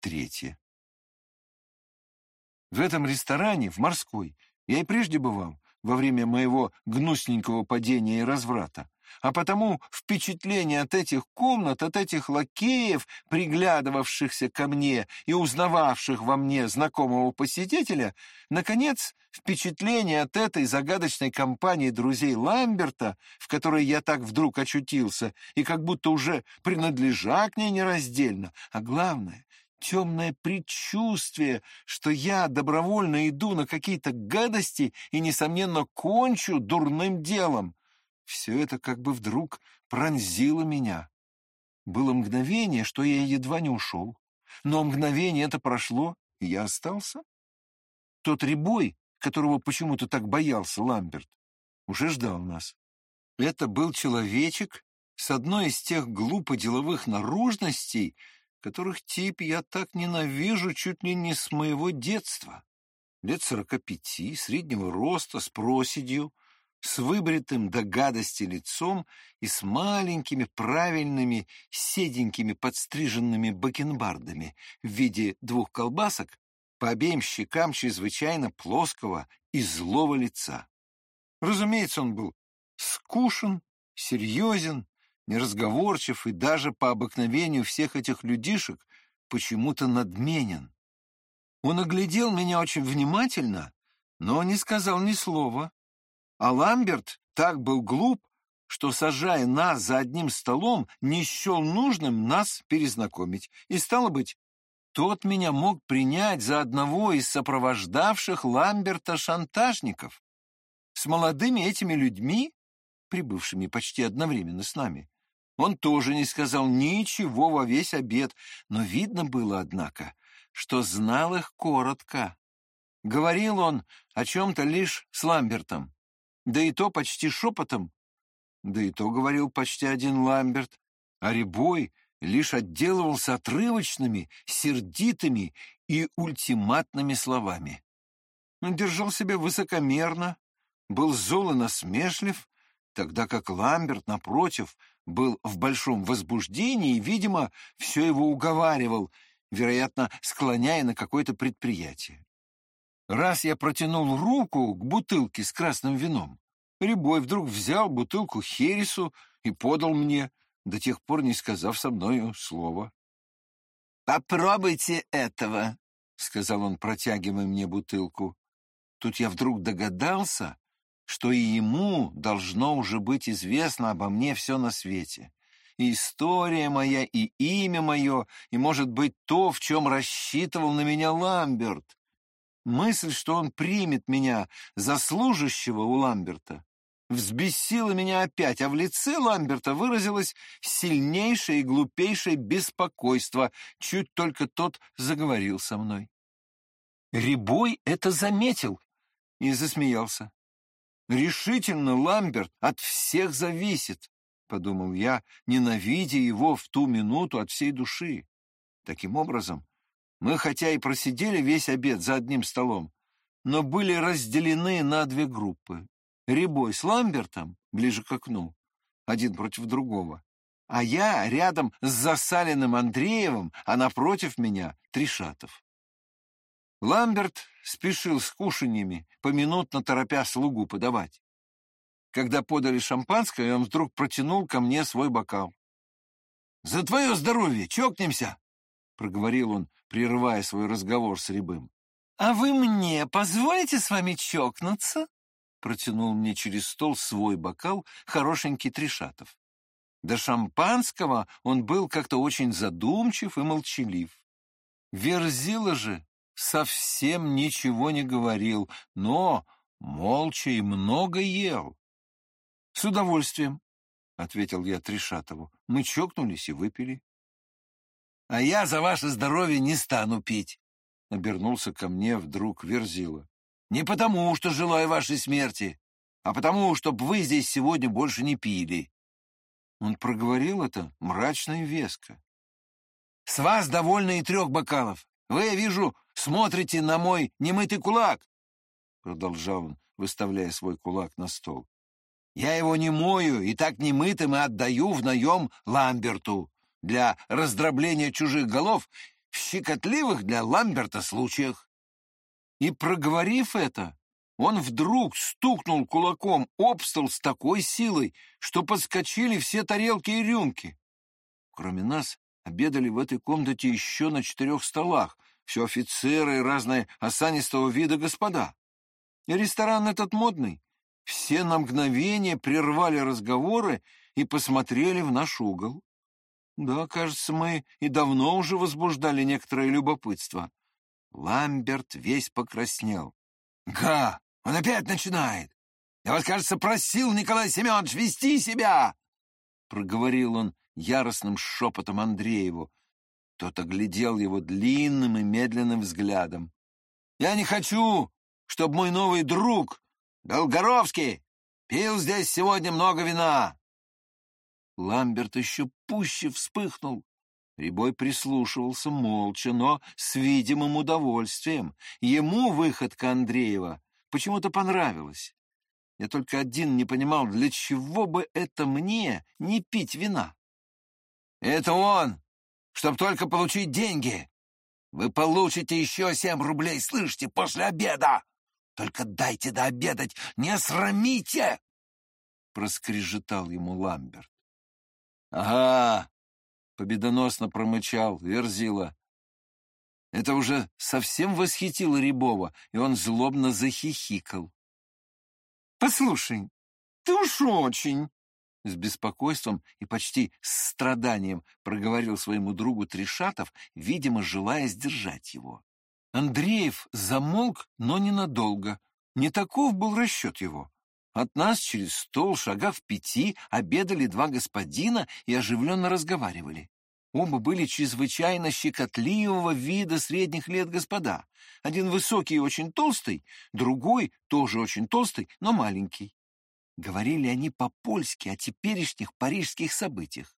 третье. В этом ресторане, в морской, я и прежде бывал, во время моего гнусненького падения и разврата. А потому впечатление от этих комнат, от этих лакеев, приглядывавшихся ко мне и узнававших во мне знакомого посетителя, наконец, впечатление от этой загадочной компании друзей Ламберта, в которой я так вдруг очутился и как будто уже принадлежа к ней нераздельно, а главное, темное предчувствие, что я добровольно иду на какие-то гадости и, несомненно, кончу дурным делом. Все это как бы вдруг пронзило меня. Было мгновение, что я едва не ушел. Но мгновение это прошло, и я остался. Тот ребой, которого почему-то так боялся Ламберт, уже ждал нас. Это был человечек с одной из тех глупо деловых наружностей, которых тип я так ненавижу чуть ли не с моего детства. Лет сорока пяти, среднего роста, с проседью, с выбритым до гадости лицом и с маленькими правильными седенькими подстриженными бакенбардами в виде двух колбасок по обеим щекам чрезвычайно плоского и злого лица. Разумеется, он был скушен, серьезен, неразговорчив и даже по обыкновению всех этих людишек почему-то надменен. Он оглядел меня очень внимательно, но не сказал ни слова, а Ламберт так был глуп, что, сажая нас за одним столом, не счел нужным нас перезнакомить. И, стало быть, тот меня мог принять за одного из сопровождавших Ламберта шантажников. С молодыми этими людьми, прибывшими почти одновременно с нами, он тоже не сказал ничего во весь обед, но видно было, однако, что знал их коротко. Говорил он о чем-то лишь с Ламбертом да и то почти шепотом. Да и то говорил почти один Ламберт, а Рябой лишь отделывался отрывочными, сердитыми и ультиматными словами. Он держал себя высокомерно, был зол и насмешлив, тогда как Ламберт, напротив, был в большом возбуждении и, видимо, все его уговаривал, вероятно, склоняя на какое-то предприятие. Раз я протянул руку к бутылке с красным вином, Рябой вдруг взял бутылку хересу и подал мне, до тех пор не сказав со мною слова. «Попробуйте этого», — сказал он, протягивая мне бутылку. Тут я вдруг догадался, что и ему должно уже быть известно обо мне все на свете. И история моя, и имя мое, и, может быть, то, в чем рассчитывал на меня Ламберт. Мысль, что он примет меня за служащего у Ламберта, взбесила меня опять, а в лице Ламберта выразилось сильнейшее и глупейшее беспокойство, чуть только тот заговорил со мной. Рябой это заметил и засмеялся. «Решительно, Ламберт, от всех зависит», — подумал я, ненавидя его в ту минуту от всей души. Таким образом, мы хотя и просидели весь обед за одним столом, но были разделены на две группы. Рябой с Ламбертом ближе к окну, один против другого, а я рядом с засаленным Андреевым, а напротив меня Тришатов. Ламберт спешил с кушаньями, поминутно торопя слугу подавать. Когда подали шампанское, он вдруг протянул ко мне свой бокал. «За твое здоровье! Чокнемся!» проговорил он, прерывая свой разговор с Рябым. «А вы мне позволите с вами чокнуться?» Протянул мне через стол свой бокал хорошенький Тришатов. До шампанского он был как-то очень задумчив и молчалив. Верзила же совсем ничего не говорил, но молча и много ел. — С удовольствием, — ответил я Тришатову. Мы чокнулись и выпили. А я за ваше здоровье не стану пить, — обернулся ко мне вдруг Верзила. Не потому, что желаю вашей смерти, а потому, чтобы вы здесь сегодня больше не пили. Он проговорил это мрачно и веско. С вас довольно и трех бокалов. Вы, я вижу, смотрите на мой немытый кулак, — продолжал он, выставляя свой кулак на стол. Я его не мою и так немытым и отдаю в наем Ламберту для раздробления чужих голов в щекотливых для Ламберта случаях. И проговорив это, он вдруг стукнул кулаком об стол с такой силой, что подскочили все тарелки и рюмки. Кроме нас обедали в этой комнате еще на четырех столах, все офицеры и разные осанистого вида господа. И ресторан этот модный. Все на мгновение прервали разговоры и посмотрели в наш угол. Да, кажется, мы и давно уже возбуждали некоторое любопытство. Ламберт весь покраснел. «Га, он опять начинает! Я вас, кажется, просил, Николай Семенович, вести себя!» Проговорил он яростным шепотом Андрееву. Тот оглядел его длинным и медленным взглядом. «Я не хочу, чтобы мой новый друг, Долгоровский, пил здесь сегодня много вина. Ламберт еще пуще вспыхнул. Рябой прислушивался молча, но с видимым удовольствием. Ему выходка Андреева почему-то понравилась. Я только один не понимал, для чего бы это мне не пить вина. «Это он, чтоб только получить деньги. Вы получите еще семь рублей, слышите, после обеда. Только дайте дообедать, не срамите!» Проскрежетал ему Ламберт. «Ага!» — победоносно промычал Верзила. Это уже совсем восхитило Рябова, и он злобно захихикал. «Послушай, ты уж очень!» С беспокойством и почти с страданием проговорил своему другу Тришатов, видимо, желая сдержать его. Андреев замолк, но ненадолго. Не таков был расчет его. От нас через стол, шагав пяти, обедали два господина и оживленно разговаривали. Оба были чрезвычайно щекотливого вида средних лет господа. Один высокий и очень толстый, другой тоже очень толстый, но маленький. Говорили они по-польски о теперешних парижских событиях.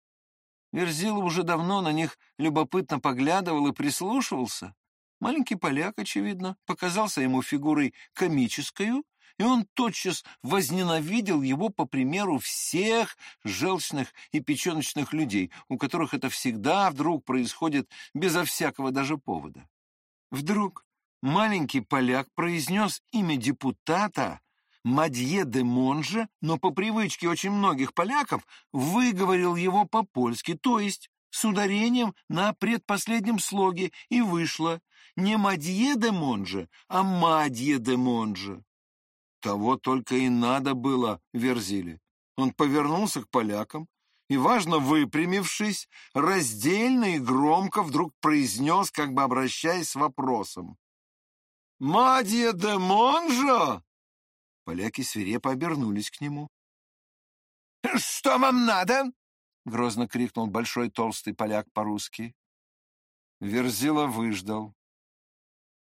Верзилов уже давно на них любопытно поглядывал и прислушивался. Маленький поляк, очевидно, показался ему фигурой комическою, и он тотчас возненавидел его по примеру всех желчных и печеночных людей, у которых это всегда вдруг происходит безо всякого даже повода. Вдруг маленький поляк произнес имя депутата Мадье де Монже, но по привычке очень многих поляков выговорил его по-польски, то есть с ударением на предпоследнем слоге, и вышло не Мадье де Монже, а Мадье де Монже. Того только и надо было Верзили. Он повернулся к полякам и, важно выпрямившись, раздельно и громко вдруг произнес, как бы обращаясь с вопросом. «Мадья де Монжо!» Поляки свирепо обернулись к нему. «Что вам надо?» — грозно крикнул большой толстый поляк по-русски. Верзила выждал.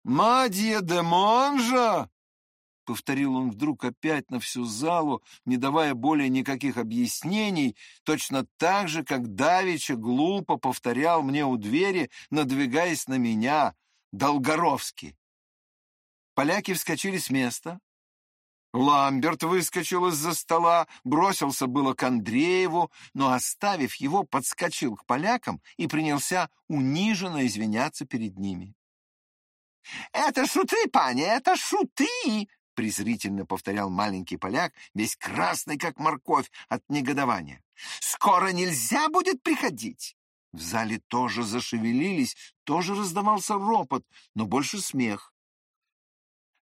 «Мадья де Монжо!» — повторил он вдруг опять на всю залу, не давая более никаких объяснений, точно так же, как Давича глупо повторял мне у двери, надвигаясь на меня, Долгоровский. Поляки вскочили с места. Ламберт выскочил из-за стола, бросился было к Андрееву, но, оставив его, подскочил к полякам и принялся униженно извиняться перед ними. «Это шуты, пани, это шуты!» — презрительно повторял маленький поляк, весь красный, как морковь, от негодования. «Скоро нельзя будет приходить!» В зале тоже зашевелились, тоже раздавался ропот, но больше смех.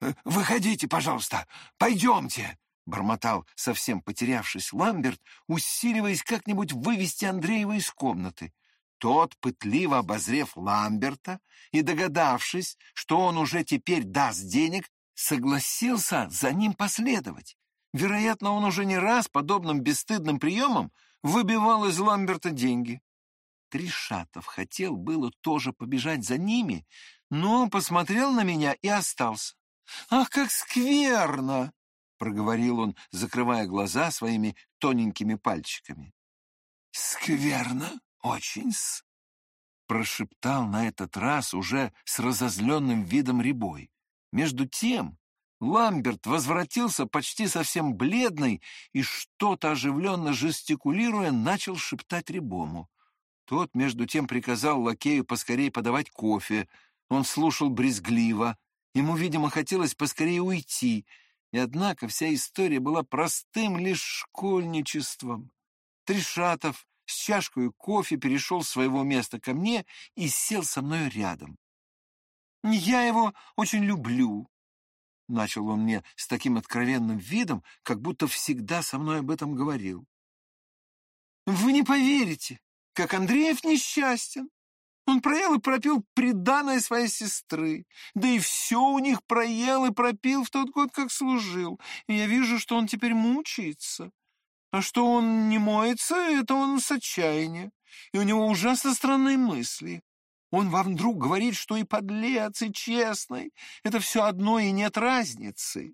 «Э, «Выходите, пожалуйста, пойдемте!» — бормотал, совсем потерявшись, Ламберт, усиливаясь как-нибудь вывести Андреева из комнаты. Тот, пытливо обозрев Ламберта и догадавшись, что он уже теперь даст денег, согласился за ним последовать. Вероятно, он уже не раз подобным бесстыдным приемом выбивал из Ламберта деньги. Тришатов хотел было тоже побежать за ними, но посмотрел на меня и остался. «Ах, как скверно!» — проговорил он, закрывая глаза своими тоненькими пальчиками. «Скверно, очень-с!» — прошептал на этот раз уже с разозленным видом ребой. Между тем Ламберт возвратился почти совсем бледный и, что-то оживленно жестикулируя, начал шептать Рябому. Тот, между тем, приказал лакею поскорее подавать кофе. Он слушал брезгливо. Ему, видимо, хотелось поскорее уйти. И однако вся история была простым лишь школьничеством. Тришатов с чашкой кофе перешел с своего места ко мне и сел со мной рядом. «Я его очень люблю», — начал он мне с таким откровенным видом, как будто всегда со мной об этом говорил. «Вы не поверите, как Андреев несчастен. Он проел и пропил приданое своей сестры. Да и все у них проел и пропил в тот год, как служил. И я вижу, что он теперь мучается. А что он не моется, это он с отчаяния. И у него ужасно странные мысли. Он вам вдруг говорит, что и подлец, и честный. Это все одно и нет разницы.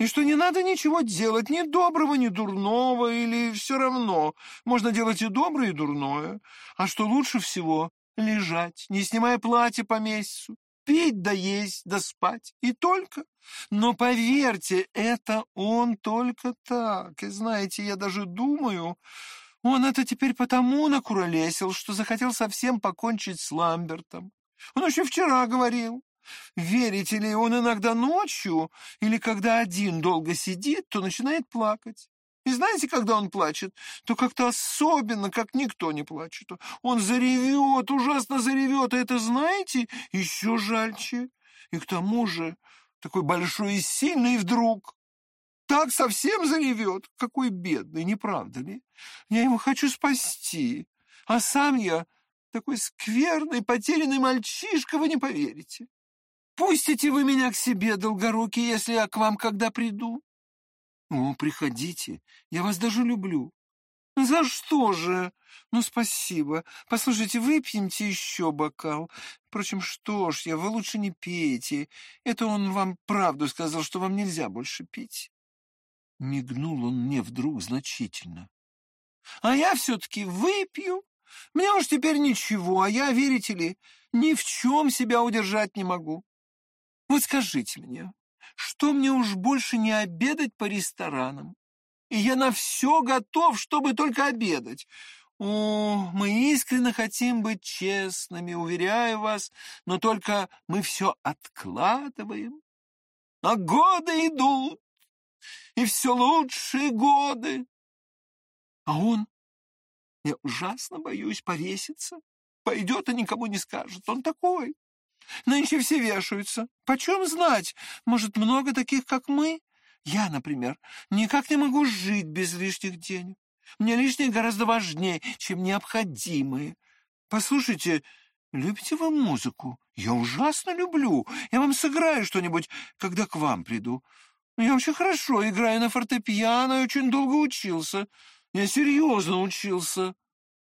И что не надо ничего делать, ни доброго, ни дурного, или все равно. Можно делать и доброе, и дурное. А что лучше всего — лежать, не снимая платье по месяцу, пить да есть да спать. И только. Но поверьте, это он только так. И знаете, я даже думаю, он это теперь потому накуролесил, что захотел совсем покончить с Ламбертом. Он еще вчера говорил. Верите ли, он иногда ночью или когда один долго сидит, то начинает плакать. И знаете, когда он плачет, то как-то особенно, как никто не плачет. Он заревет, ужасно заревет, а это, знаете, еще жальче. И к тому же такой большой и сильный вдруг так совсем заревет. Какой бедный, не правда ли? Я его хочу спасти, а сам я такой скверный, потерянный мальчишка, вы не поверите. Пустите вы меня к себе, Долгорукий, если я к вам когда приду? О, приходите, я вас даже люблю. За что же? Ну, спасибо. Послушайте, выпьемте еще бокал. Впрочем, что ж я, вы лучше не пейте. Это он вам правду сказал, что вам нельзя больше пить. Мигнул он мне вдруг значительно. А я все-таки выпью. Мне уж теперь ничего, а я, верите ли, ни в чем себя удержать не могу. Вот скажите мне, что мне уж больше не обедать по ресторанам? И я на все готов, чтобы только обедать. О, мы искренне хотим быть честными, уверяю вас, но только мы все откладываем. А годы идут, и все лучшие годы. А он, я ужасно боюсь повеситься, пойдет и никому не скажет. Он такой. Нынче все вешаются. Почем знать? Может, много таких, как мы? Я, например, никак не могу жить без лишних денег. Мне лишние гораздо важнее, чем необходимые. Послушайте, любите вы музыку? Я ужасно люблю. Я вам сыграю что-нибудь, когда к вам приду. Я очень хорошо играю на фортепиано и очень долго учился. Я серьезно учился.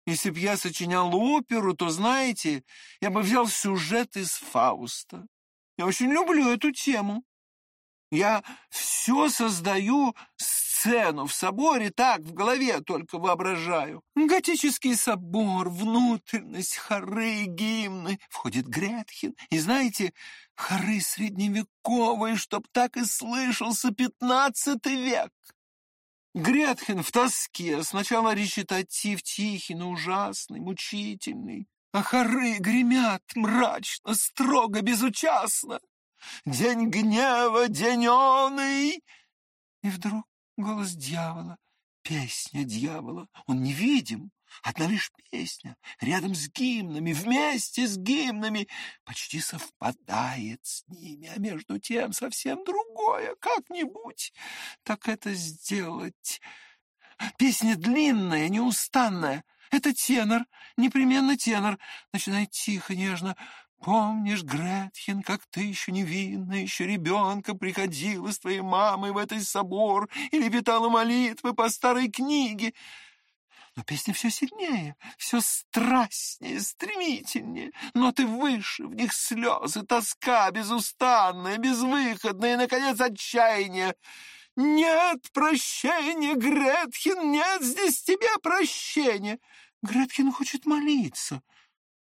Если б я сочинял оперу, то, знаете, я бы взял сюжет из Фауста. Я очень люблю эту тему. Я все создаю сцену в соборе, так в голове только воображаю. Готический собор, внутренность, хоры, гимны. Входит Гретхен, и знаете, хоры средневековые, чтоб так и слышался пятнадцатый век. Гретхен в тоске, сначала речитатив тихий, но ужасный, мучительный, а хоры гремят мрачно, строго, безучастно. День гнева, день оный! И вдруг голос дьявола, песня дьявола, он невидим, Одна лишь песня, рядом с гимнами, вместе с гимнами, почти совпадает с ними, а между тем совсем другое, как-нибудь. Так это сделать. Песня длинная, неустанная. Это тенор, непременно тенор. Начинает тихо, нежно. Помнишь, Гретхен, как ты еще невинная, еще ребенка приходила с твоей мамой в этот собор и лепетала молитвы по старой книге? Но песня все сильнее, все страстнее, стремительнее. Ноты выше, в них слезы, тоска безустанная, безвыходная и, наконец, отчаяние. «Нет прощения, Гретхен, нет здесь тебе прощения!» Гретхен хочет молиться,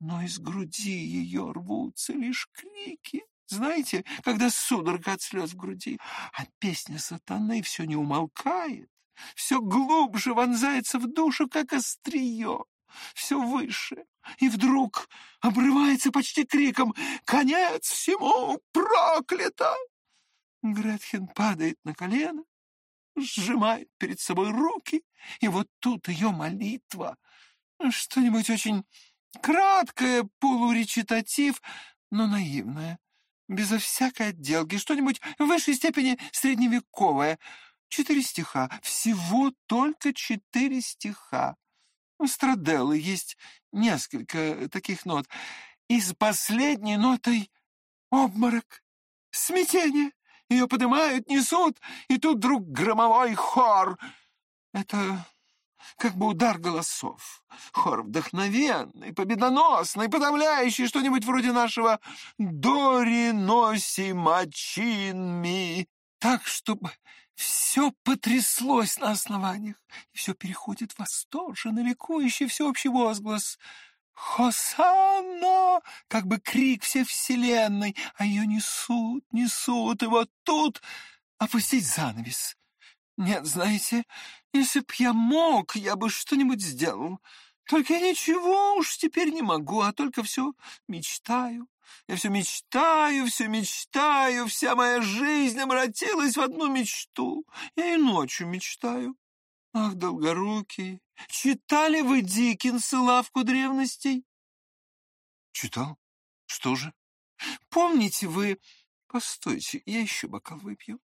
но из груди ее рвутся лишь крики. Знаете, когда судорога от слез в груди, а песня сатаны все не умолкает, все глубже вонзается в душу, как острие. все выше, и вдруг обрывается почти криком «Конец всему! Проклято!» Гретхен падает на колено, сжимает перед собой руки, и вот тут ее молитва. Что-нибудь очень краткое, полуречитатив, но наивное, безо всякой отделки, что-нибудь в высшей степени средневековое. Четыре стиха, всего только четыре стиха. У Страделлы есть несколько таких нот. И с последней нотой обморок, смятение. Ее поднимают, несут, и тут вдруг громовой хор. Это как бы удар голосов. Хор вдохновенный, победоносный, подавляющий, что-нибудь вроде нашего «Дори носи мачинми». Так, чтобы все потряслось на основаниях, и все переходит в восторженный, ликующий всеобщий возглас — «Хосанна!» — как бы крик всей вселенной, а ее несут, несут, и вот тут опустить занавес. Нет, знаете, если б я мог, я бы что-нибудь сделал. Только я ничего уж теперь не могу, а только все мечтаю. Я все мечтаю, все мечтаю, вся моя жизнь обратилась в одну мечту. Я и ночью мечтаю. Ах, долгорукий, читали вы Диккенса «Лавку древностей»? Читал. Что же? Помните вы... Постойте, я еще бокал выпью.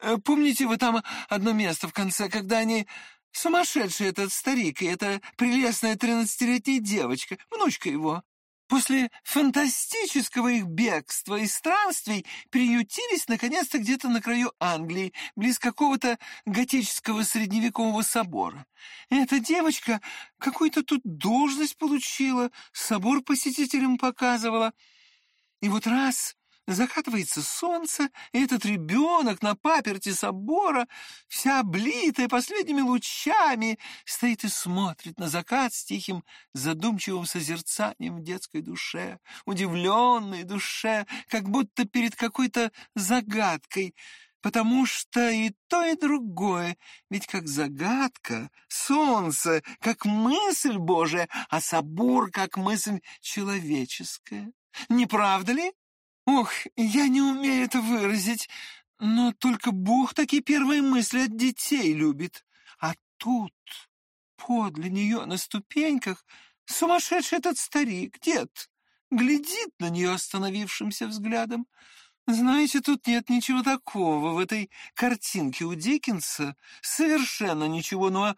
Э, помните вы там одно место в конце, когда они... Сумасшедший этот старик и эта прелестная тринадцатилетняя девочка, внучка его. После фантастического их бегства и странствий приютились наконец-то где-то на краю Англии, близ какого-то готического средневекового собора. Эта девочка какую-то тут должность получила, собор посетителям показывала. И вот раз Закатывается солнце, и этот ребенок на паперти собора, вся облитая последними лучами, стоит и смотрит на закат с тихим задумчивым созерцанием в детской душе, удивленной душе, как будто перед какой-то загадкой, потому что и то, и другое, ведь как загадка, солнце, как мысль Божия, а собор, как мысль человеческая. Не правда ли? Ох, я не умею это выразить, но только Бог такие первые мысли от детей любит. А тут, подле нее на ступеньках, сумасшедший этот старик, дед, глядит на нее остановившимся взглядом. Знаете, тут нет ничего такого в этой картинке у Диккенса, совершенно ничего, но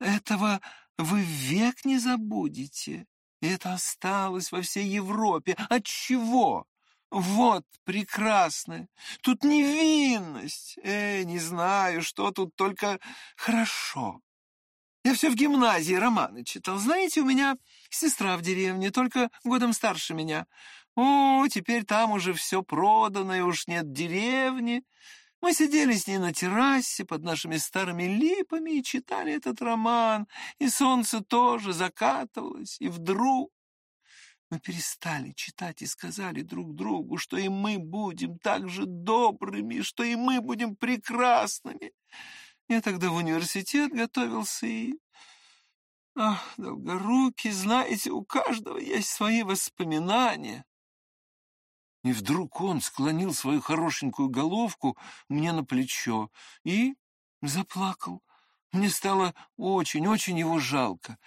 этого вы век не забудете. Это осталось во всей Европе. От чего? Вот прекрасно! Тут невинность! Эй, не знаю, что тут, только хорошо. Я все в гимназии романы читал. Знаете, у меня сестра в деревне, только годом старше меня. О, теперь там уже все продано, и уж нет деревни. Мы сидели с ней на террасе под нашими старыми липами и читали этот роман, и солнце тоже закатывалось, и вдруг мы перестали читать и сказали друг другу, что и мы будем так же добрыми, что и мы будем прекрасными. Я тогда в университет готовился и... Ах, долгорукий, знаете, у каждого есть свои воспоминания. И вдруг он склонил свою хорошенькую головку мне на плечо и заплакал. Мне стало очень-очень его жалко.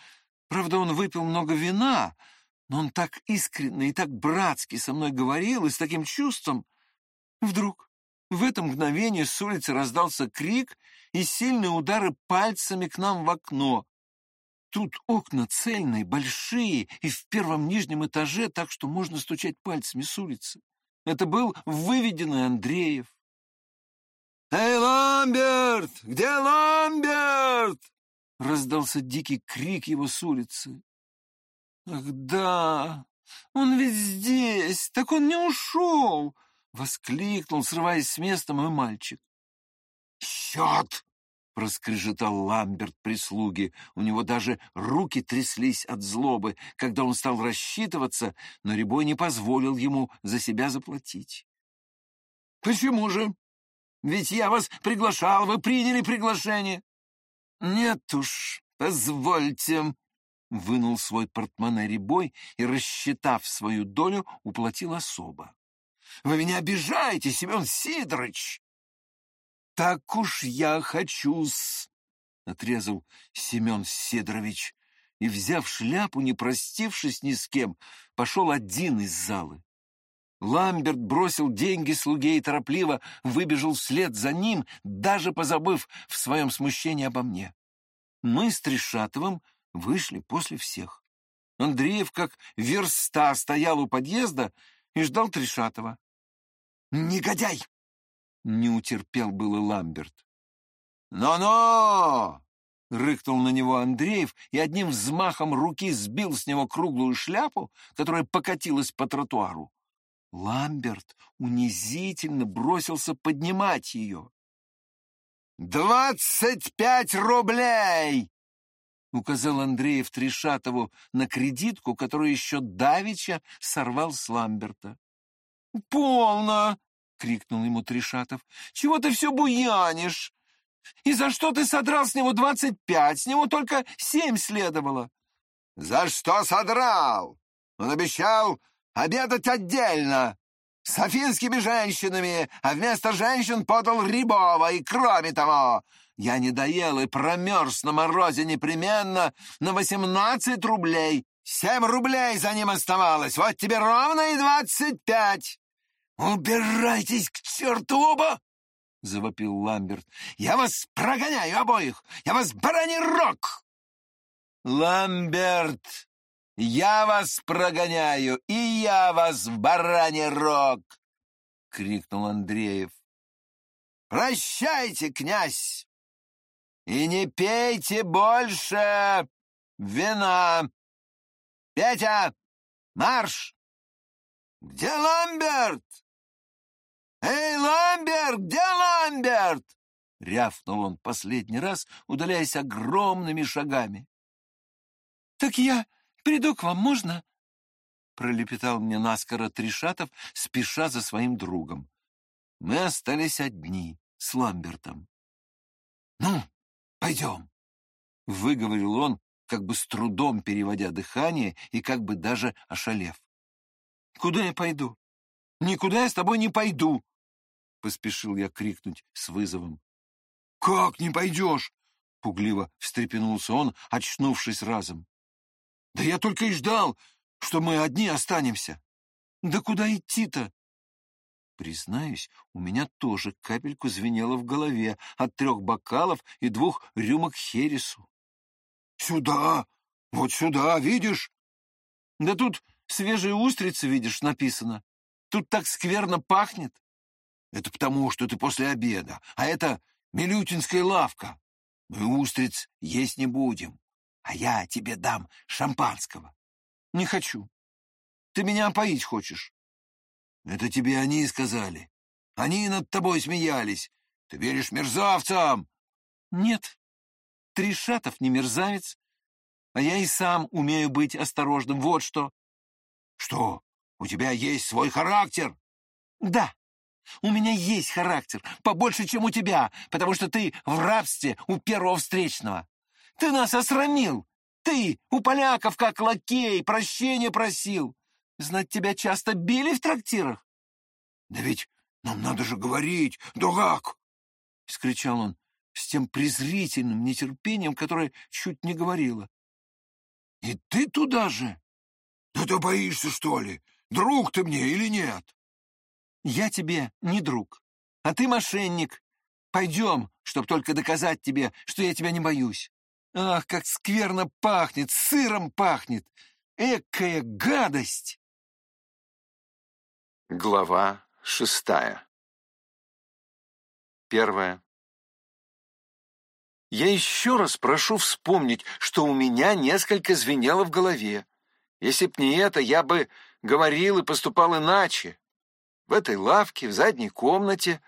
Правда, он выпил много вина, но он так искренне и так братски со мной говорил и с таким чувством. Вдруг в это мгновение с улицы раздался крик и сильные удары пальцами к нам в окно. Тут окна цельные, большие, и в первом нижнем этаже, так что можно стучать пальцами с улицы. Это был выведенный Андреев. «Эй, Ламберт! Где Ламберт?» Раздался дикий крик его с улицы. «Ах да, он ведь здесь, так он не ушел!» — воскликнул, срываясь с места мой мальчик. «Счет!» — проскрежетал Ламберт прислуги. У него даже руки тряслись от злобы, когда он стал рассчитываться, но Рябой не позволил ему за себя заплатить. «Почему же? Ведь я вас приглашал, вы приняли приглашение». «Нет уж, позвольте», вынул свой портмоне ребой и, рассчитав свою долю, уплатил особо. — Вы меня обижаете, Семен Сидорович! — Так уж я хочу-с, — отрезал Семен Сидорович и, взяв шляпу, не простившись ни с кем, пошел один из залы. Ламберт бросил деньги слуге и торопливо выбежал вслед за ним, даже позабыв в своем смущении обо мне. Мы с Трешатовым вышли после всех. Андреев, как верста, стоял у подъезда и ждал Трешатова. «Негодяй!» — не утерпел было Ламберт. «Но-но!» — рыкнул на него Андреев и одним взмахом руки сбил с него круглую шляпу, которая покатилась по тротуару. Ламберт унизительно бросился поднимать ее. «Двадцать пять рублей!» — указал Андреев Трешатову на кредитку, которую еще давеча сорвал с Ламберта. «Полно!» — крикнул ему Трешатов. «Чего ты все буянишь? И за что ты содрал с него двадцать пять? С него только семь следовало». «За что содрал? Он обещал обедать отдельно, с афинскими женщинами, а вместо женщин подал Рябова, и кроме того, я не доел и промерз на морозе непременно на восемнадцать рублей. Семь рублей за ним оставалось, вот тебе ровно и двадцать пять. «Убирайтесь к черту оба!» — завопил Ламберт. «Я вас прогоняю обоих! Я вас бараний рог!» «Ламберт!» «Я вас прогоняю, и я вас в бараний рог!» — крикнул Андреев. «Прощайте, князь, и не пейте больше вина! Петя, марш! Где Ламберт? Эй, Ламберт, где Ламберт?» — рявкнул он последний раз, удаляясь огромными шагами. «Так я Приду к вам, можно?» Пролепетал мне наскоро Тришатов, спеша за своим другом. Мы остались одни с Ламбертом. «Ну, пойдем!» — выговорил он, как бы с трудом переводя дыхание и как бы даже ошалев. «Куда я пойду? Никуда я с тобой не пойду!» — поспешил я крикнуть с вызовом. «Как не пойдешь?» — пугливо встрепенулся он, очнувшись разом. Да я только и ждал, что мы одни останемся. Да куда идти-то? Признаюсь, у меня тоже капельку звенело в голове от трех бокалов и двух рюмок хересу. Сюда, вот сюда, видишь? Да тут свежие устрицы, видишь, написано. Тут так скверно пахнет. Это потому, что ты после обеда, а это Милютинская лавка. Мы устриц есть не будем а я тебе дам шампанского. Не хочу. Ты меня опоить хочешь. Это тебе они сказали. Они над тобой смеялись. Ты веришь мерзавцам? Нет. Тришатов не мерзавец. А я и сам умею быть осторожным. Вот что. Что? У тебя есть свой характер? Да. У меня есть характер, побольше, чем у тебя, потому что ты в рабстве у первого встречного. Ты нас осрамил! Ты у поляков как лакей прощения просил! Знать, тебя часто били в трактирах?» «Да ведь нам надо же говорить, дурак!» — скричал он с тем презрительным нетерпением, которое чуть не говорило. «И ты туда же? Да ты боишься, что ли? Друг ты мне или нет?» «Я тебе не друг, а ты мошенник. Пойдем, чтоб только доказать тебе, что я тебя не боюсь. Ах, как скверно пахнет, сыром пахнет! Экая гадость! Глава шестая Первая. Я еще раз прошу вспомнить, что у меня несколько звенело в голове. Если б не это, я бы говорил и поступал иначе. В этой лавке, в задней комнате,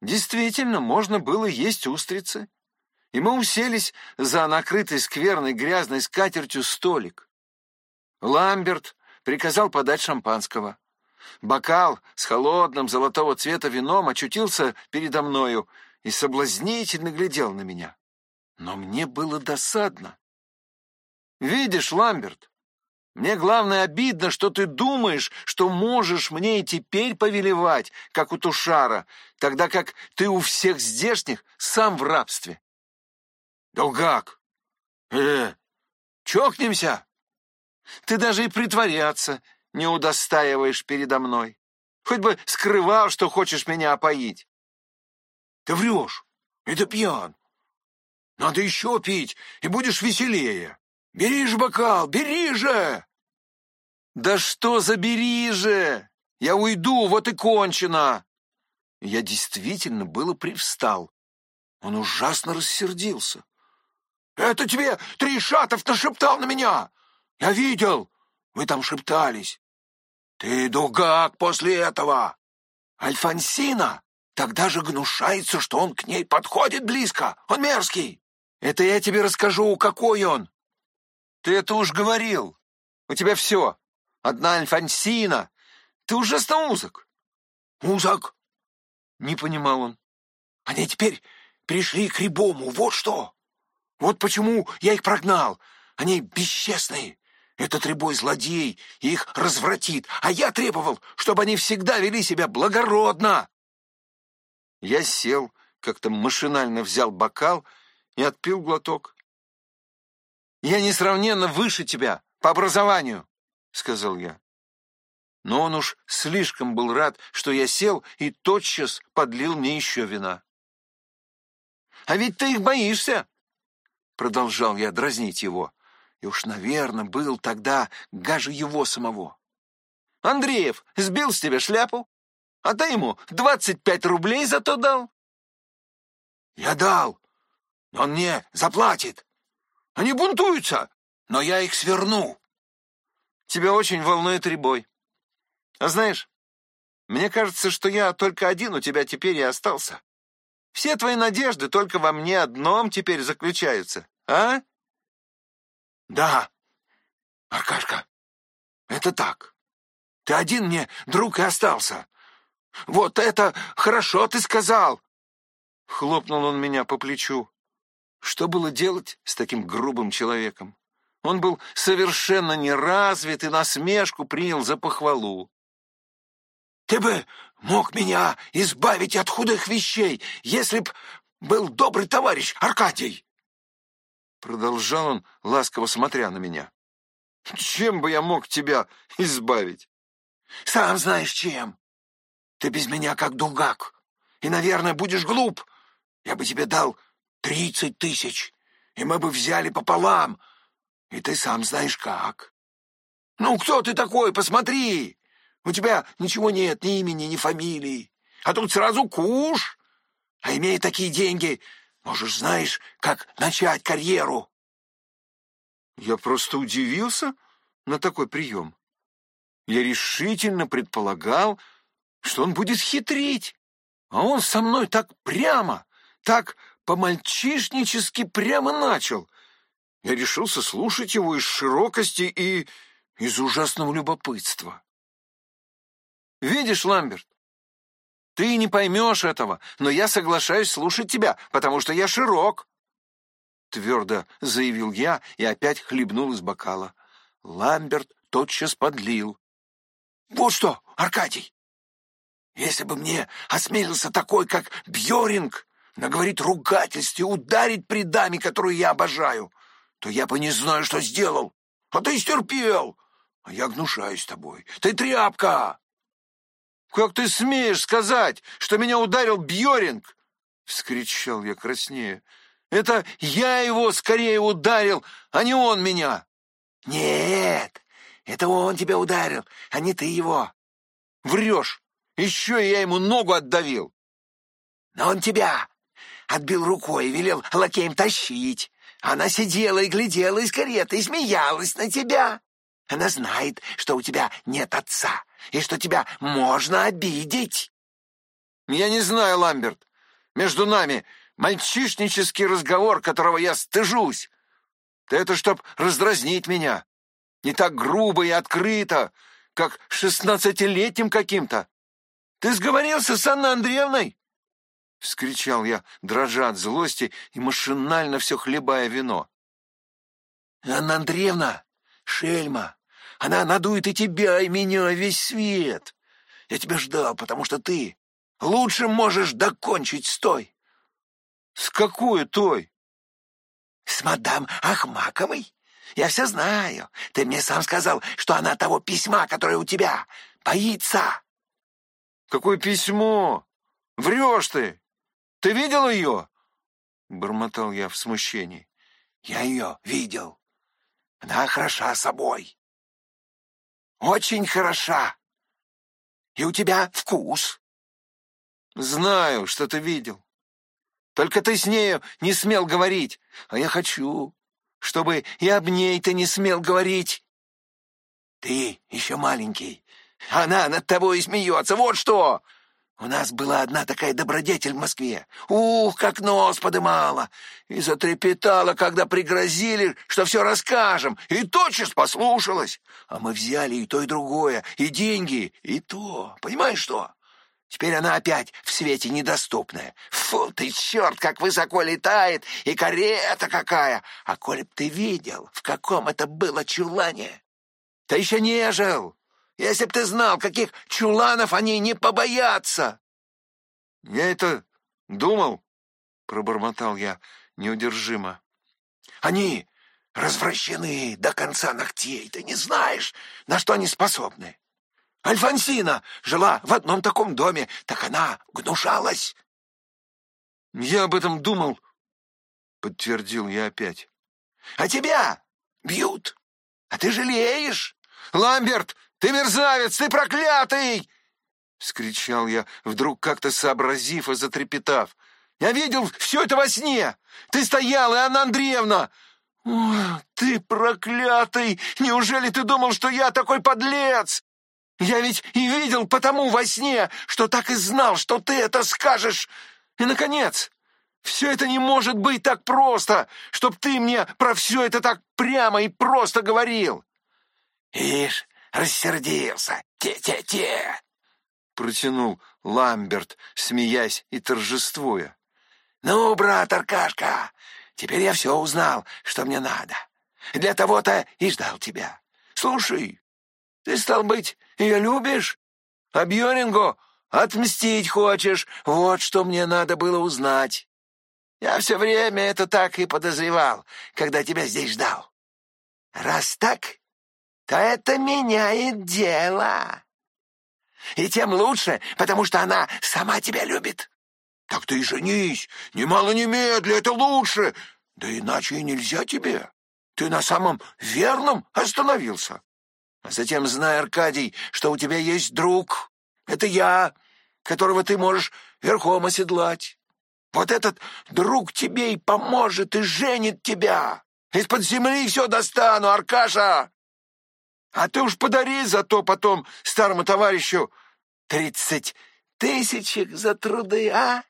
действительно можно было есть устрицы и мы уселись за накрытый скверной грязной скатертью столик. Ламберт приказал подать шампанского. Бокал с холодным золотого цвета вином очутился передо мною и соблазнительно глядел на меня. Но мне было досадно. Видишь, Ламберт, мне главное обидно, что ты думаешь, что можешь мне и теперь повелевать, как у Тушара, тогда как ты у всех здешних сам в рабстве. Долгак! Э, чокнемся? Ты даже и притворяться не удостаиваешь передо мной. Хоть бы скрывал, что хочешь меня опоить. Ты врешь, это пьян. Надо еще пить, и будешь веселее. Бери же бокал, бери же! Да что за бери же? Я уйду, вот и кончено. Я действительно было привстал. Он ужасно рассердился. Это тебе три шатов нашептал на меня. Я видел, вы там шептались. Ты дугак после этого. Альфонсина тогда же гнушается, что он к ней подходит близко. Он мерзкий. Это я тебе расскажу, какой он. Ты это уж говорил. У тебя все. Одна Альфонсина. Ты ужасно узок. Узок? Не понимал он. Они теперь пришли к Рябому, вот что. Вот почему я их прогнал. Они бесчестные. Этот рябой злодей их развратит, а я требовал, чтобы они всегда вели себя благородно. Я сел, как-то машинально взял бокал и отпил глоток. «Я несравненно выше тебя по образованию», — сказал я. Но он уж слишком был рад, что я сел, и тотчас подлил мне еще вина. «А ведь ты их боишься!» — продолжал я дразнить его. И уж, наверное, был тогда гаже его самого. «Андреев сбил с тебя шляпу, а ты ему двадцать пять рублей за то дал?» «Я дал, но он мне заплатит. Они бунтуются, но я их сверну». «Тебя очень волнует Рябой. А знаешь, мне кажется, что я только один у тебя теперь и остался. Все твои надежды только во мне одном теперь заключаются, а?» «Да, Аркашка, это так. Ты один мне друг и остался. Вот это хорошо ты сказал!» Хлопнул он меня по плечу. Что было делать с таким грубым человеком? Он был совершенно неразвит и насмешку принял за похвалу. «Ты бы мог меня избавить от худых вещей, если б был добрый товарищ Аркадий!» Продолжал он, ласково смотря на меня. «Чем бы я мог тебя избавить?» «Сам знаешь, чем. Ты без меня как дугак, и, наверное, будешь глуп. Я бы тебе дал тридцать тысяч, и мы бы взяли пополам, и ты сам знаешь как. Ну, кто ты такой, посмотри! У тебя ничего нет, ни имени, ни фамилии, а тут сразу куш. А имея такие деньги, можешь, знаешь, как начать карьеру. Я просто удивился на такой прием. Я решительно предполагал, что он будет хитрить, а он со мной так прямо, так по-мальчишнически прямо начал. Я решился слушать его из широкости и из ужасного любопытства. «Видишь, Ламберт, ты не поймешь этого, но я соглашаюсь слушать тебя, потому что я широк», твердо заявил я и опять хлебнул из бокала. Ламберт тотчас подлил. «Вот что, Аркадий, если бы мне осмелился такой, как Бьоринг, наговорить ругательств и ударить при которую я обожаю, то я бы не знаю, что сделал. А ты стерпел, а я гнушаюсь тобой. Ты тряпка!» «Как ты смеешь сказать, что меня ударил Бьоринг?» — вскричал я краснее. «Это я его скорее ударил, а не он меня!» «Нет, это он тебя ударил, а не ты его!» «Врешь! Еще и я ему ногу отдавил!» «Но он тебя отбил рукой и велел лакеем тащить. Она сидела и глядела из кареты и смеялась на тебя. Она знает, что у тебя нет отца и что тебя можно обидеть. Я не знаю, Ламберт. Между нами мальчишнический разговор, которого я стыжусь. Ты это чтоб раздразнить меня. Не так грубо и открыто, как шестнадцатилетним каким-то. Ты сговорился с Анной Андреевной? — вскричал я, дрожа от злости и машинально все хлебая вино. Анна Андреевна, шельма, она надует и тебя, и меня, весь свет. Я тебя ждал, потому что ты лучше можешь докончить с той. С какой той? С мадам Ахмаковой. Я все знаю. Ты мне сам сказал, что она того письма, которое у тебя, боится. Какое письмо? Врешь ты. Ты видел ее? Бормотал я в смущении. Я ее видел. Она хороша собой. Очень хороша. И у тебя вкус. Знаю, что ты видел. Только ты с нею не смел говорить, а я хочу, чтобы и об ней ты не смел говорить. Ты еще маленький. Она над тобой и смеется. Вот что! У нас была одна такая добродетель в Москве. Ух, как нос подымала! И затрепетала, когда пригрозили, что все расскажем. И тотчас послушалась. А мы взяли и то, и другое, и деньги, и то. Понимаешь что? Теперь она опять в свете недоступная. Фу ты, черт, как высоко летает, и карета какая! А коли б ты видел, в каком это было чулане, ты еще не жил. Если б ты знал, каких чуланов они не побоятся. Я это думал, пробормотал я неудержимо. Они развращены до конца ногтей. Ты не знаешь, на что они способны. Альфонсина жила в одном таком доме, так она гнушалась. Я об этом думал, подтвердил я опять. А тебя бьют, а ты жалеешь. Ламберт, ты мерзавец, ты проклятый! Скричал я, вдруг как-то сообразив и затрепетав. Я видел все это во сне. Ты стоял, и Анна Андреевна. О, ты проклятый! Неужели ты думал, что я такой подлец? Я ведь и видел потому во сне, что так и знал, что ты это скажешь. И, наконец, все это не может быть так просто, чтоб ты мне про все это так прямо и просто говорил. Ишь, рассердился. Те-те-те. Протянул Ламберт, смеясь и торжествуя. Ну, брат Аркашка, теперь я все узнал, что мне надо. Для того-то и ждал тебя. Слушай, ты, стал быть, ее любишь? А Бьорингу отмстить хочешь? Вот что мне надо было узнать. Я все время это так и подозревал, когда тебя здесь ждал. Раз так, то это меняет дело. И тем лучше, потому что она сама тебя любит. Так ты и женись, немало немедля, это лучше. Да иначе и нельзя тебе. Ты на самом верном остановился. А затем знай, Аркадий, что у тебя есть друг. Это я, которого ты можешь верхом оседлать. Вот этот друг тебе и поможет, и женит тебя. Из-под земли все достану, Аркаша. А ты уж подари зато потом старому товарищу тридцать тысячек за труды, а?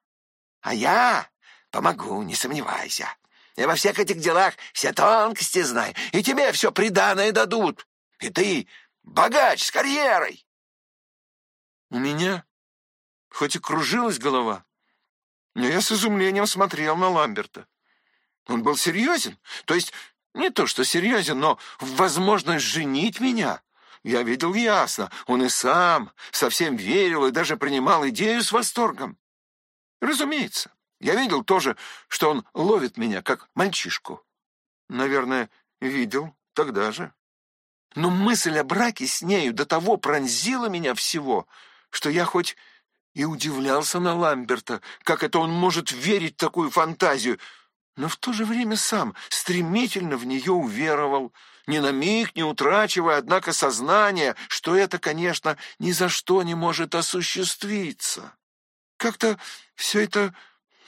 А я помогу, не сомневайся. Я во всех этих делах все тонкости знаю, и тебе все приданое дадут. И ты богач с карьерой. У меня хоть и кружилась голова, но я с изумлением смотрел на Ламберта. Он был серьезен, то есть не то что серьезен, но возможность женить меня. Я видел ясно, он и сам совсем верил и даже принимал идею с восторгом. Разумеется, я видел тоже, что он ловит меня, как мальчишку. Наверное, видел тогда же. Но мысль о браке с нею до того пронзила меня всего, что я хоть и удивлялся на Ламберта, как это он может верить в такую фантазию, но в то же время сам стремительно в нее уверовал, ни на миг не утрачивая, однако, сознание, что это, конечно, ни за что не может осуществиться. Как-то все это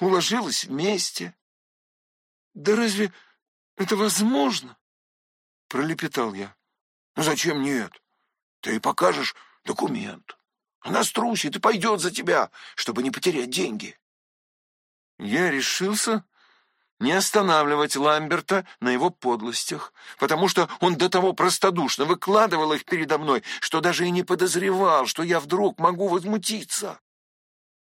уложилось вместе. «Да разве это возможно?» — пролепетал я. Ну зачем нет? Ты покажешь документ. Она струсит и пойдет за тебя, чтобы не потерять деньги. Я решился не останавливать Ламберта на его подлостях, потому что он до того простодушно выкладывал их передо мной, что даже и не подозревал, что я вдруг могу возмутиться.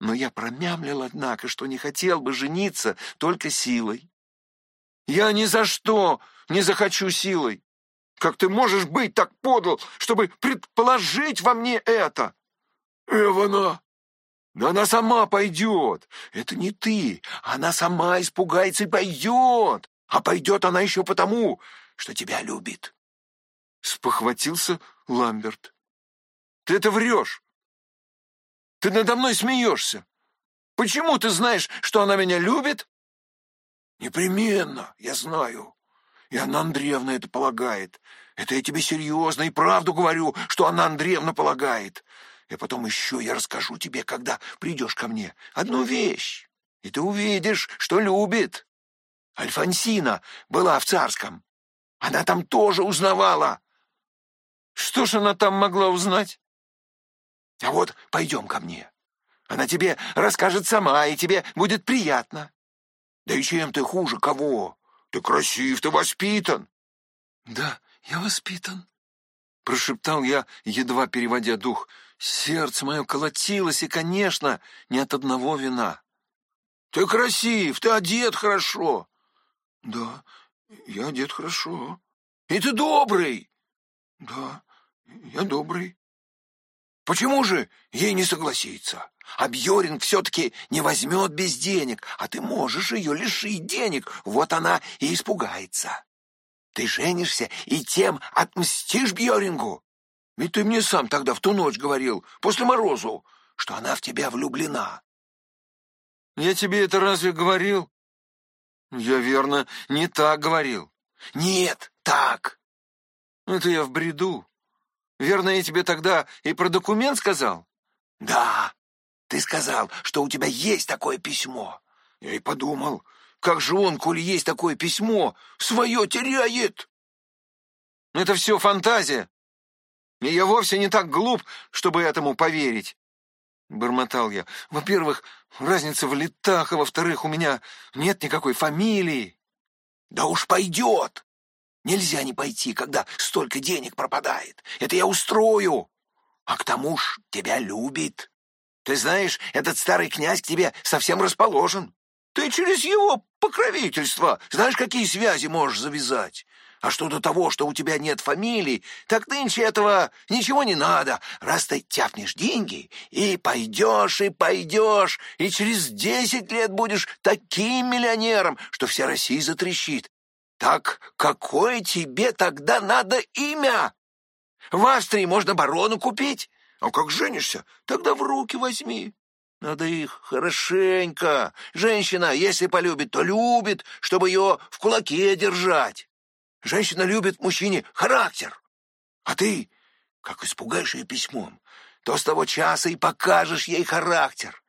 Но я промямлил, однако, что не хотел бы жениться только силой. Я ни за что не захочу силой. Как ты можешь быть так подл, чтобы предположить во мне это? Эвана! Да она сама пойдет. Это не ты. Она сама испугается и пойдет. А пойдет она еще потому, что тебя любит. Спохватился Ламберт. Ты это врешь. Ты надо мной смеешься. Почему ты знаешь, что она меня любит? Непременно, я знаю. И Анна Андреевна это полагает. Это я тебе серьезно и правду говорю, что Анна Андреевна полагает. И потом еще я расскажу тебе, когда придешь ко мне, одну вещь. И ты увидишь, что любит. Альфонсина была в Царском. Она там тоже узнавала. Что ж она там могла узнать? А вот пойдем ко мне. Она тебе расскажет сама, и тебе будет приятно. Да и чем ты хуже кого? Ты красив, ты воспитан. Да, я воспитан, прошептал я, едва переводя дух. Сердце мое колотилось, и, конечно, не от одного вина. Ты красив, ты одет хорошо. Да, я одет хорошо. И ты добрый. Да, я добрый. Почему же ей не согласиться? А Бьоринг все-таки не возьмет без денег, а ты можешь ее лишить денег. Вот она и испугается. Ты женишься и тем отмстишь Бьорингу. Ведь ты мне сам тогда в ту ночь говорил, после морозу, что она в тебя влюблена. Я тебе это разве говорил? Я, верно, не так говорил. Нет, так. Это я в бреду. Верно, я тебе тогда и про документ сказал? Да, ты сказал, что у тебя есть такое письмо. Я и подумал, как же он, коли есть такое письмо, свое теряет? Это все фантазия. И я вовсе не так глуп, чтобы этому поверить. Бормотал я. Во-первых, разница в летах, а во-вторых, у меня нет никакой фамилии. Да уж пойдет. Нельзя не пойти, когда столько денег пропадает. Это я устрою. А к тому ж тебя любит. Ты знаешь, этот старый князь к тебе совсем расположен. Ты через его покровительство знаешь, какие связи можешь завязать. А что до того, что у тебя нет фамилии, так нынче этого ничего не надо. Раз ты тяпнешь деньги и пойдешь, и пойдешь, и через десять лет будешь таким миллионером, что вся Россия затрещит. Так какое тебе тогда надо имя? В Австрии можно барону купить, а как женишься, тогда в руки возьми. Надо их хорошенько. Женщина, если полюбит, то любит, чтобы ее в кулаке держать. Женщина любит мужчине характер. А ты, как испугаешь ее письмом, то с того часа и покажешь ей характер.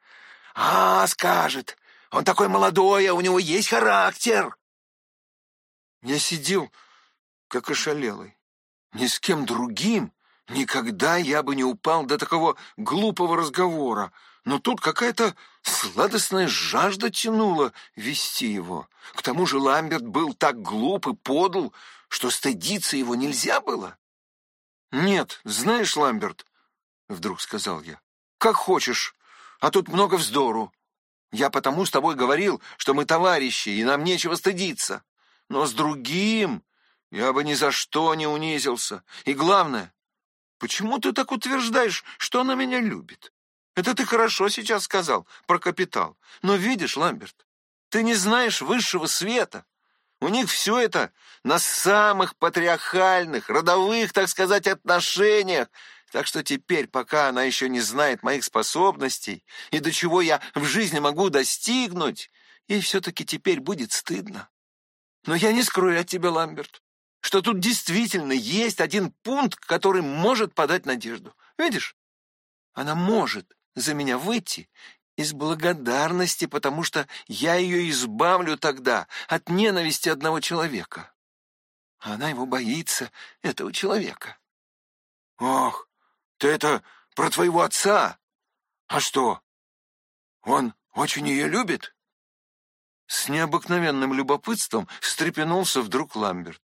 А, скажет, он такой молодой, а у него есть характер. Я сидел, как ошалелый. Ни с кем другим Никогда я бы не упал до такого глупого разговора, но тут какая-то сладостная жажда тянула вести его. К тому же Ламберт был так глуп и подл, что стыдиться его нельзя было. «Нет, знаешь, Ламберт, — вдруг сказал я, — как хочешь, а тут много вздору. Я потому с тобой говорил, что мы товарищи, и нам нечего стыдиться. Но с другим я бы ни за что не унизился. И главное, Почему ты так утверждаешь, что она меня любит? Это ты хорошо сейчас сказал про капитал. Но видишь, Ламберт, ты не знаешь высшего света. У них все это на самых патриархальных, родовых, так сказать, отношениях. Так что теперь, пока она еще не знает моих способностей и до чего я в жизни могу достигнуть, ей все-таки теперь будет стыдно. Но я не скрою от тебя, Ламберт что тут действительно есть один пункт, который может подать надежду. Видишь? Она может за меня выйти из благодарности, потому что я ее избавлю тогда от ненависти одного человека. А она его боится, этого человека. Ох, ты это про твоего отца? А что, он очень ее любит? С необыкновенным любопытством встрепенулся вдруг Ламберт.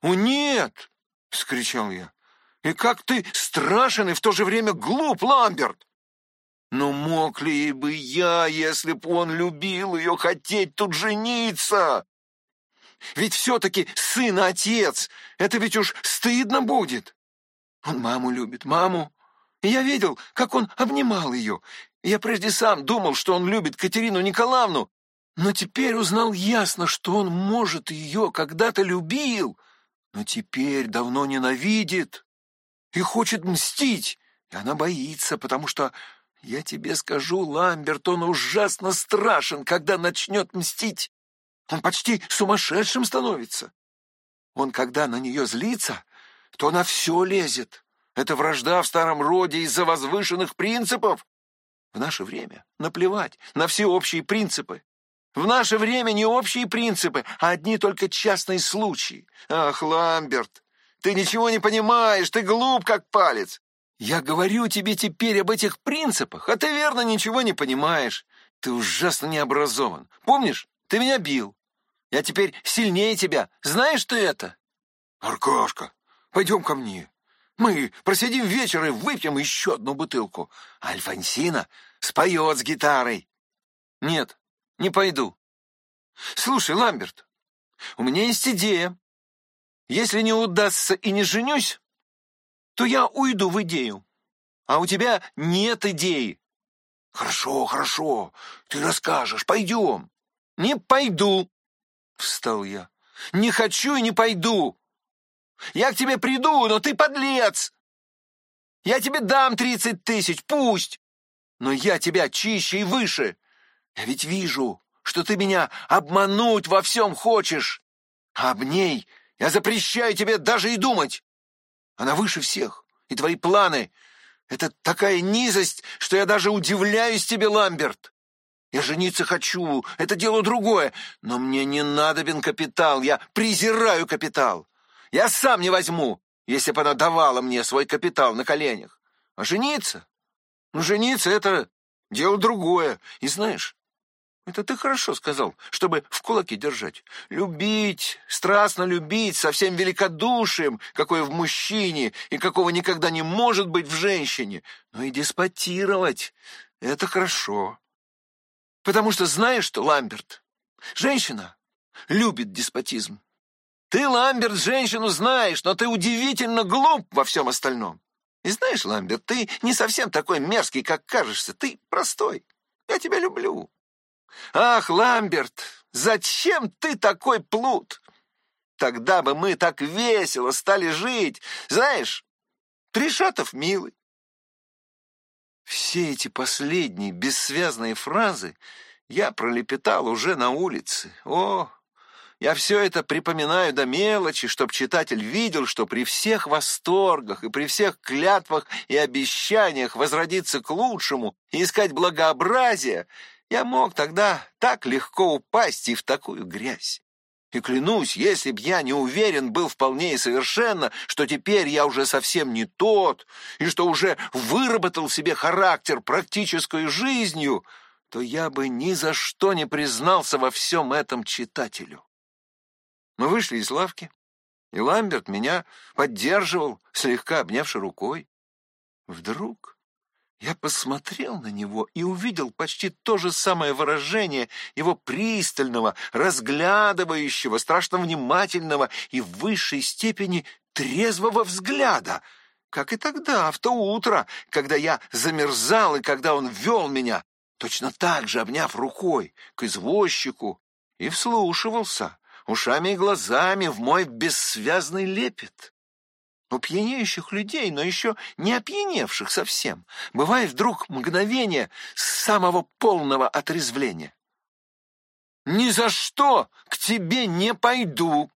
«О, нет!» — вскричал я. «И как ты страшен и в то же время глуп, Ламберт!» «Но мог ли бы я, если б он любил ее, хотеть тут жениться?» Ведь все-таки сын отец. Это ведь уж стыдно будет. Он маму любит, маму. И я видел, как он обнимал ее. Я прежде сам думал, что он любит Катерину Николаевну, но теперь узнал ясно, что он, может, ее когда-то любил, но теперь давно ненавидит и хочет мстить. И она боится, потому что, я тебе скажу, Ламберт, он ужасно страшен, когда начнет мстить. Он почти сумасшедшим становится. Он, когда на нее злится, то на все лезет. Это вражда в старом роде из-за возвышенных принципов. В наше время наплевать на все общие принципы. В наше время не общие принципы, а одни только частные случаи. Ах, Ламберт, ты ничего не понимаешь, ты глуп, как палец. Я говорю тебе теперь об этих принципах, а ты верно ничего не понимаешь. Ты ужасно необразован. Помнишь, ты меня бил. Я теперь сильнее тебя. Знаешь, что это? Аркашка, пойдем ко мне. Мы просидим вечер и выпьем еще одну бутылку. Альфонсина споет с гитарой. Нет, не пойду. Слушай, Ламберт, у меня есть идея. Если не удастся и не женюсь, то я уйду в идею. А у тебя нет идеи. Хорошо, хорошо, ты расскажешь, пойдем. Не пойду, встал я. Не хочу и не пойду. Я к тебе приду, но ты подлец. Я тебе дам тридцать тысяч, пусть. Но я тебя чище и выше. Я ведь вижу, что ты меня обмануть во всем хочешь. А об ней я запрещаю тебе даже и думать. Она выше всех, и твои планы — это такая низость, что я даже удивляюсь тебе, Ламберт. Я жениться хочу, это дело другое, но мне не надобен капитал, я презираю капитал. Я сам не возьму, если бы она давала мне свой капитал на коленях. А жениться? Ну, жениться — это дело другое. И знаешь, это ты хорошо сказал, чтобы в кулаке держать. Любить, страстно любить, со всем великодушием, какое в мужчине и какого никогда не может быть в женщине. Но и деспотировать — это хорошо. Потому что знаешь что, Ламберт, женщина любит деспотизм. Ты, Ламберт, женщину знаешь, но ты удивительно глуп во всем остальном. И знаешь, Ламберт, ты не совсем такой мерзкий, как кажешься. Ты простой. Я тебя люблю. Ах, Ламберт, зачем ты такой плут? Тогда бы мы так весело стали жить. Знаешь, Тришатов милый. Все эти последние бессвязные фразы я пролепетал уже на улице. О, я все это припоминаю до мелочи, чтоб читатель видел, что при всех восторгах и при всех клятвах и обещаниях возродиться к лучшему и искать благообразие, я мог тогда так легко упасть и в такую грязь. И клянусь, если б я не уверен был вполне и совершенно, что теперь я уже совсем не тот, и что уже выработал себе характер практической жизнью, то я бы ни за что не признался во всем этом читателю. Мы вышли из лавки, и Ламберт меня поддерживал, слегка обнявши рукой. Вдруг я посмотрел на него и увидел почти то же самое выражение его пристального, разглядывающего, страшно внимательного и в высшей степени трезвого взгляда, как и тогда, в то утро, когда я замерзал и когда он вел меня, точно так же обняв рукой к извозчику, и вслушивался, ушами и глазами в мой бессвязный лепет. У пьянеющих людей, но еще не опьяневших совсем, бывает вдруг мгновение самого полного отрезвления. «Ни за что к тебе не пойду!»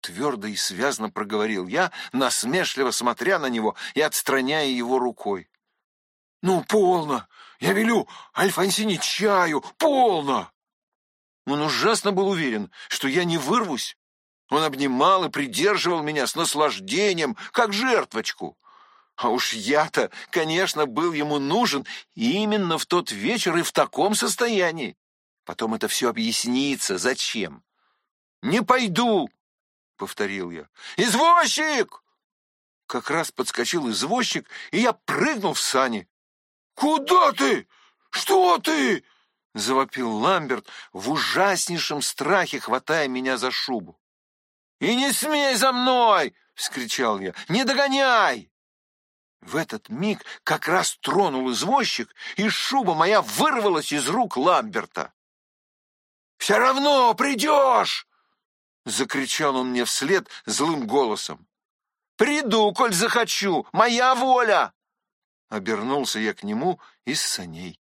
Твердо и связно проговорил я, насмешливо смотря на него и отстраняя его рукой. «Ну, полно! Я велю Альфонсине чаю! Полно!» Он ужасно был уверен, что я не вырвусь. Он обнимал и придерживал меня с наслаждением, как жертвочку. А уж я-то, конечно, был ему нужен именно в тот вечер и в таком состоянии. Потом это все объяснится. Зачем? «Не пойду!» — повторил я. «Извозчик!» Как раз подскочил извозчик, и я прыгнул в сани. «Куда ты? Что ты?» — завопил Ламберт в ужаснейшем страхе, хватая меня за шубу. «И не смей за мной!» — вскричал я. «Не догоняй!» В этот миг как раз тронул извозчик, и шуба моя вырвалась из рук Ламберта. «Все равно придешь!» — закричал он мне вслед злым голосом. «Приду, коль захочу! Моя воля!» Обернулся я к нему из саней.